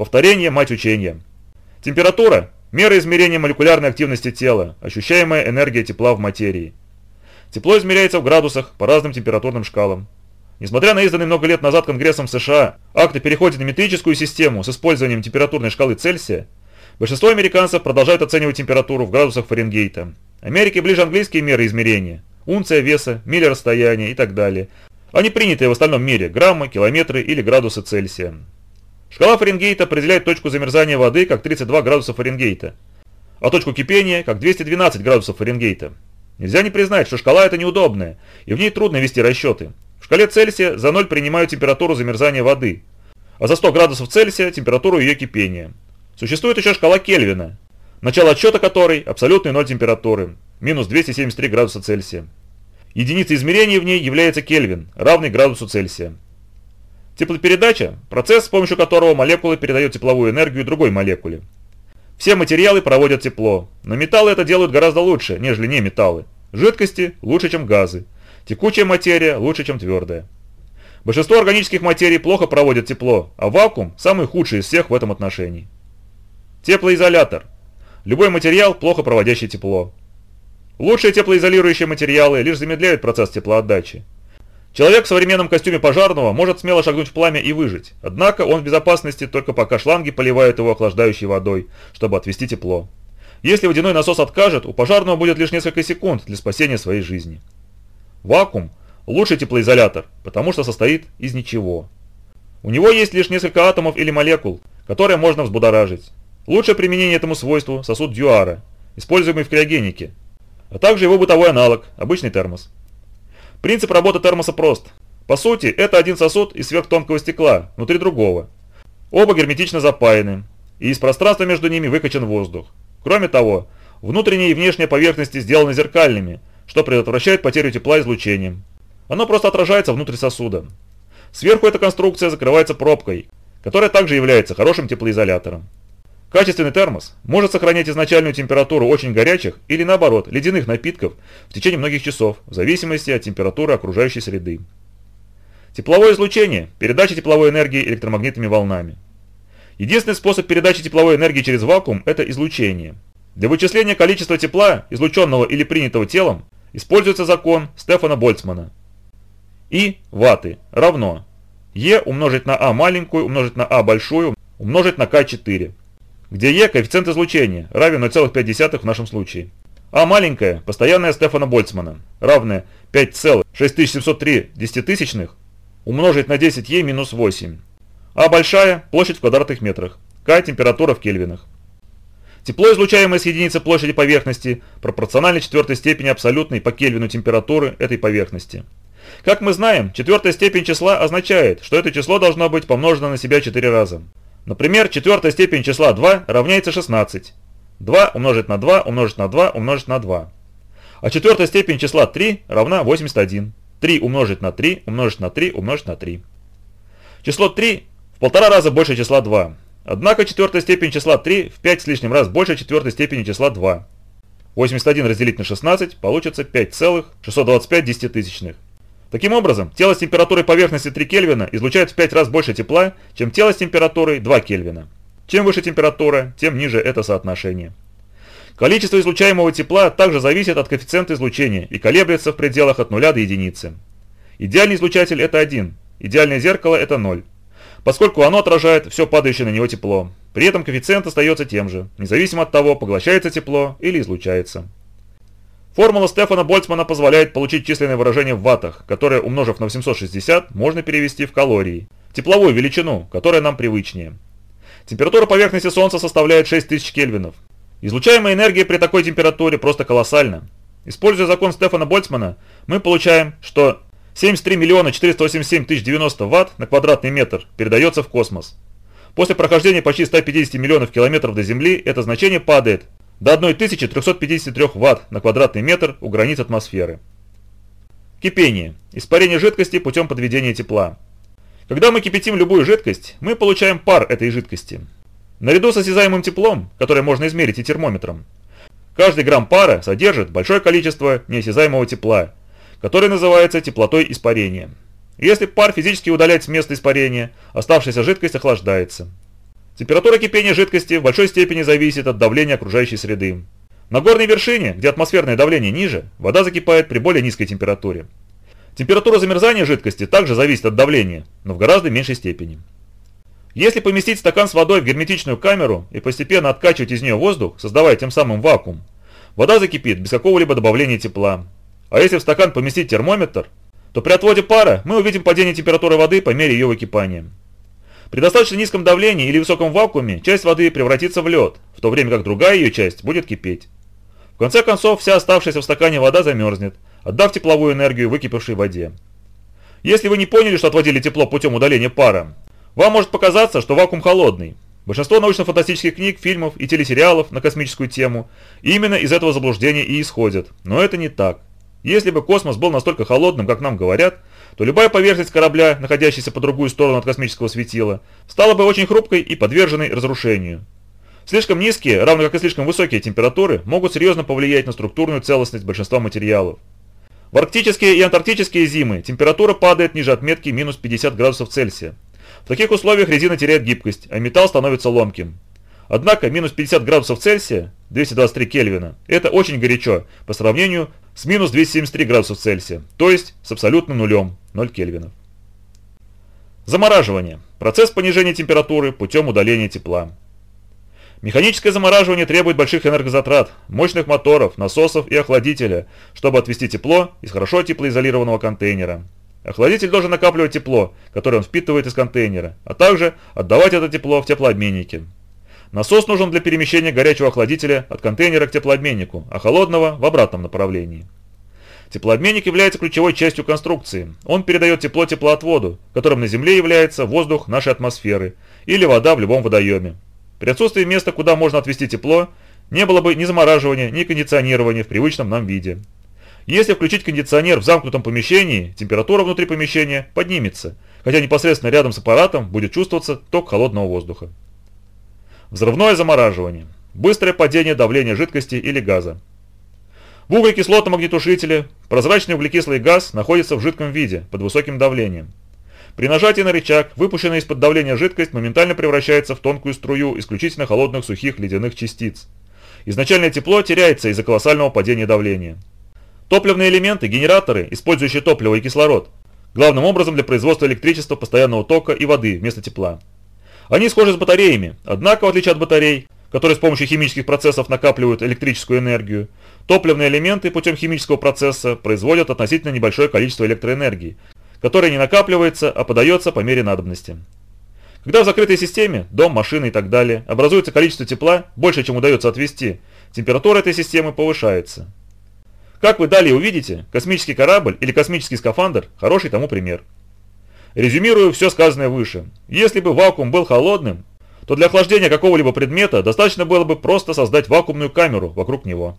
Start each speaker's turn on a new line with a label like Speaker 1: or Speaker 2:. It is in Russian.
Speaker 1: Повторение – мать учения. Температура – мера измерения молекулярной активности тела, ощущаемая энергия тепла в материи. Тепло измеряется в градусах по разным температурным шкалам. Несмотря на изданный много лет назад Конгрессом США акт о переходе на метрическую систему с использованием температурной шкалы Цельсия, большинство американцев продолжают оценивать температуру в градусах Фаренгейта. Америке ближе английские меры измерения – унция веса, миля расстояния и так далее, а не принятые в остальном мире – граммы, километры или градусы Цельсия. Шкала Фаренгейта определяет точку замерзания воды как 32 градуса Фаренгейта, а точку кипения как 212 градусов Фаренгейта. Нельзя не признать, что шкала эта неудобная, и в ней трудно вести расчеты. В шкале Цельсия за 0 принимают температуру замерзания воды, а за 100 градусов Цельсия температуру ее кипения. Существует еще шкала Кельвина, начало отсчета которой – абсолютный ноль температуры, минус 273 градуса Цельсия. Единицей измерения в ней является Кельвин, равный градусу Цельсия. Теплопередача – процесс, с помощью которого молекула передает тепловую энергию другой молекуле. Все материалы проводят тепло, но металлы это делают гораздо лучше, нежели не металлы. Жидкости лучше, чем газы. Текучая материя лучше, чем твердая. Большинство органических материй плохо проводят тепло, а вакуум – самый худший из всех в этом отношении. Теплоизолятор. Любой материал, плохо проводящий тепло. Лучшие теплоизолирующие материалы лишь замедляют процесс теплоотдачи. Человек в современном костюме пожарного может смело шагнуть в пламя и выжить, однако он в безопасности только пока шланги поливают его охлаждающей водой, чтобы отвести тепло. Если водяной насос откажет, у пожарного будет лишь несколько секунд для спасения своей жизни. Вакуум – лучший теплоизолятор, потому что состоит из ничего. У него есть лишь несколько атомов или молекул, которые можно взбудоражить. Лучшее применение этому свойству – сосуд Дьюара, используемый в криогенике, а также его бытовой аналог – обычный термос. Принцип работы термоса прост. По сути, это один сосуд из сверхтонкого стекла, внутри другого. Оба герметично запаяны, и из пространства между ними выкачан воздух. Кроме того, внутренняя и внешняя поверхности сделаны зеркальными, что предотвращает потерю тепла излучением. Оно просто отражается внутрь сосуда. Сверху эта конструкция закрывается пробкой, которая также является хорошим теплоизолятором. Качественный термос может сохранять изначальную температуру очень горячих или наоборот ледяных напитков в течение многих часов, в зависимости от температуры окружающей среды. Тепловое излучение – передача тепловой энергии электромагнитными волнами. Единственный способ передачи тепловой энергии через вакуум – это излучение. Для вычисления количества тепла, излученного или принятого телом, используется закон Стефана Больцмана. И ваты равно Е умножить на А маленькую умножить на А большую умножить на К4, где Е коэффициент излучения равен 0,5 в нашем случае. А маленькая, постоянная Стефана Больцмана, равная 5,6703 десятитысячных умножить на 10Е минус 8. А большая – площадь в квадратных метрах. К – температура в кельвинах. Тепло, излучаемое с единицы площади поверхности, пропорционально четвертой степени абсолютной по кельвину температуры этой поверхности. Как мы знаем, четвертая степень числа означает, что это число должно быть помножено на себя 4 раза. Например, четвертая степень числа 2 равняется 16. 2 умножить на 2 умножить на 2 умножить на 2. А четвертая степень числа 3 равна 81. 3 умножить на 3 умножить на 3 умножить на 3. Число 3 в полтора раза больше числа 2. Однако четвертая степень числа 3 в 5 с лишним раз больше четвертой степени числа 2. 81 разделить на 16 получится 5,625 десятитысячных. Таким образом, тело с температурой поверхности 3 Кельвина излучает в 5 раз больше тепла, чем тело с температурой 2 Кельвина. Чем выше температура, тем ниже это соотношение. Количество излучаемого тепла также зависит от коэффициента излучения и колеблется в пределах от 0 до единицы. Идеальный излучатель это 1, идеальное зеркало это 0, поскольку оно отражает все падающее на него тепло. При этом коэффициент остается тем же, независимо от того, поглощается тепло или излучается. Формула Стефана Больцмана позволяет получить численное выражение в ваттах, которое, умножив на 860, можно перевести в калории, тепловую величину, которая нам привычнее. Температура поверхности Солнца составляет 6000 кельвинов. Излучаемая энергия при такой температуре просто колоссальна. Используя закон Стефана Больцмана, мы получаем, что 73 миллиона 487 тысяч 90 ватт на квадратный метр передается в космос. После прохождения почти 150 миллионов километров до Земли это значение падает до 1353 Вт на квадратный метр у границ атмосферы. Кипение. Испарение жидкости путем подведения тепла. Когда мы кипятим любую жидкость, мы получаем пар этой жидкости. Наряду с осязаемым теплом, которое можно измерить и термометром, каждый грамм пара содержит большое количество неосязаемого тепла, которое называется теплотой испарения. Если пар физически удалять с места испарения, оставшаяся жидкость охлаждается. Температура кипения жидкости в большой степени зависит от давления окружающей среды. На горной вершине, где атмосферное давление ниже, вода закипает при более низкой температуре. Температура замерзания жидкости также зависит от давления, но в гораздо меньшей степени. Если поместить стакан с водой в герметичную камеру и постепенно откачивать из нее воздух, создавая тем самым вакуум, вода закипит без какого-либо добавления тепла. А если в стакан поместить термометр, то при отводе пара мы увидим падение температуры воды по мере ее выкипания. При достаточно низком давлении или высоком вакууме часть воды превратится в лед, в то время как другая ее часть будет кипеть. В конце концов, вся оставшаяся в стакане вода замерзнет, отдав тепловую энергию выкипевшей воде. Если вы не поняли, что отводили тепло путем удаления пара, вам может показаться, что вакуум холодный. Большинство научно-фантастических книг, фильмов и телесериалов на космическую тему именно из этого заблуждения и исходят. Но это не так. Если бы космос был настолько холодным, как нам говорят, то любая поверхность корабля, находящаяся по другую сторону от космического светила, стала бы очень хрупкой и подверженной разрушению. Слишком низкие, равно как и слишком высокие температуры, могут серьезно повлиять на структурную целостность большинства материалов. В арктические и антарктические зимы температура падает ниже отметки минус 50 градусов Цельсия. В таких условиях резина теряет гибкость, а металл становится ломким. Однако минус 50 градусов Цельсия, 223 Кельвина, это очень горячо по сравнению с минус 273 градусов Цельсия, то есть с абсолютным нулем, 0 Кельвинов. Замораживание. Процесс понижения температуры путем удаления тепла. Механическое замораживание требует больших энергозатрат, мощных моторов, насосов и охладителя, чтобы отвести тепло из хорошо теплоизолированного контейнера. Охладитель должен накапливать тепло, которое он впитывает из контейнера, а также отдавать это тепло в теплообменники. Насос нужен для перемещения горячего охладителя от контейнера к теплообменнику, а холодного в обратном направлении. Теплообменник является ключевой частью конструкции. Он передает тепло теплоотводу, которым на Земле является воздух нашей атмосферы или вода в любом водоеме. При отсутствии места, куда можно отвести тепло, не было бы ни замораживания, ни кондиционирования в привычном нам виде. Если включить кондиционер в замкнутом помещении, температура внутри помещения поднимется, хотя непосредственно рядом с аппаратом будет чувствоваться ток холодного воздуха. Взрывное замораживание. Быстрое падение давления жидкости или газа. В углекислотном огнетушителе прозрачный углекислый газ находится в жидком виде, под высоким давлением. При нажатии на рычаг, выпущенная из-под давления жидкость моментально превращается в тонкую струю исключительно холодных сухих ледяных частиц. Изначальное тепло теряется из-за колоссального падения давления. Топливные элементы – генераторы, использующие топливо и кислород, главным образом для производства электричества, постоянного тока и воды вместо тепла. Они схожи с батареями, однако, в отличие от батарей, которые с помощью химических процессов накапливают электрическую энергию, топливные элементы путем химического процесса производят относительно небольшое количество электроэнергии, которая не накапливается, а подается по мере надобности. Когда в закрытой системе, дом, машина и так далее, образуется количество тепла больше, чем удается отвести, температура этой системы повышается. Как вы далее увидите, космический корабль или космический скафандр – хороший тому пример. Резюмирую все сказанное выше. Если бы вакуум был холодным, то для охлаждения какого-либо предмета достаточно было бы просто создать вакуумную камеру вокруг него.